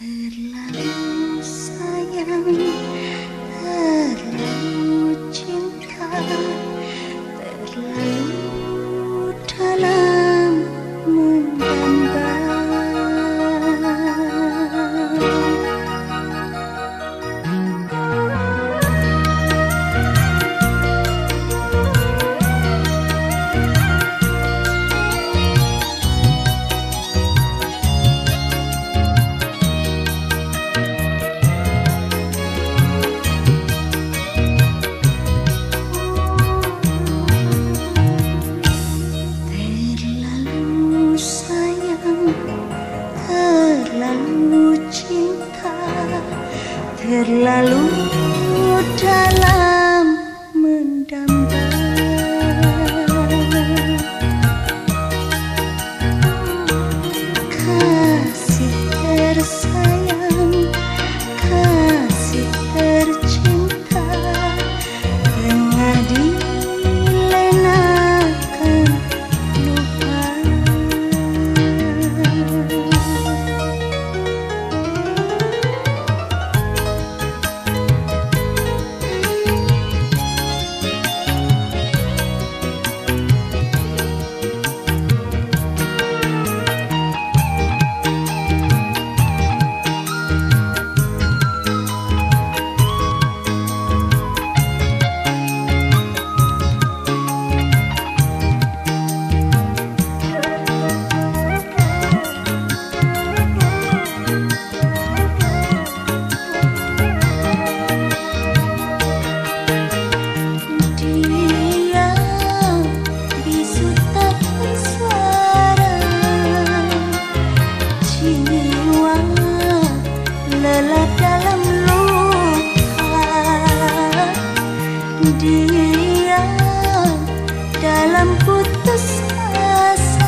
Terlalu sayang, terlalu cinta. terlalu dalam dia dalam putus asa.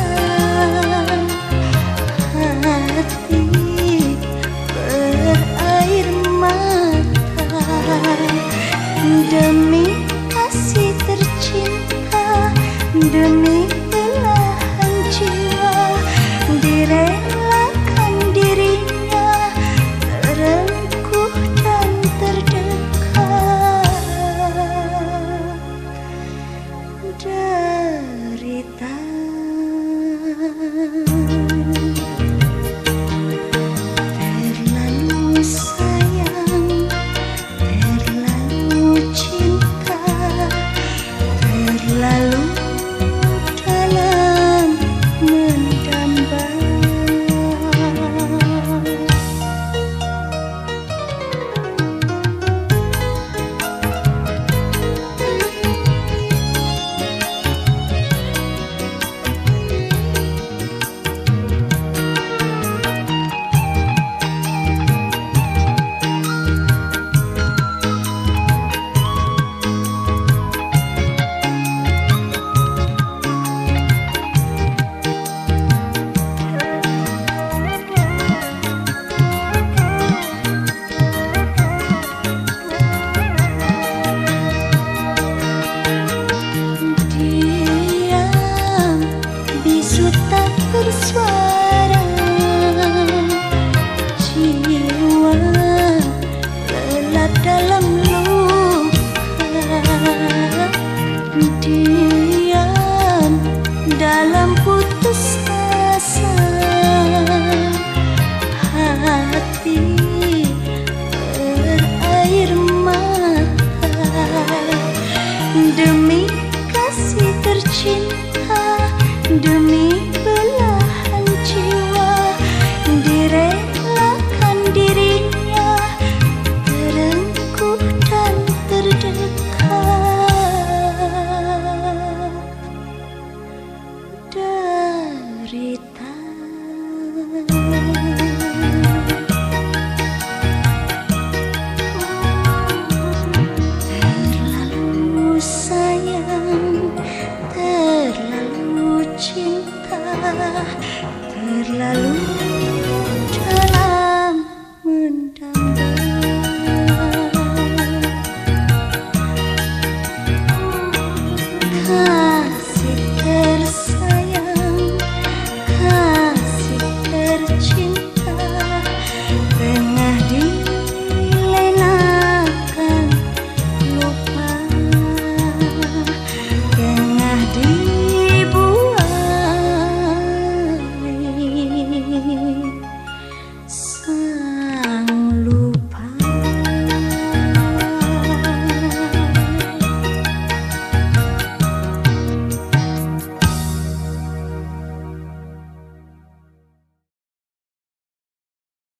dalam luka diam dalam putus asa hati berair mata demi kasih tercinta demi terlalu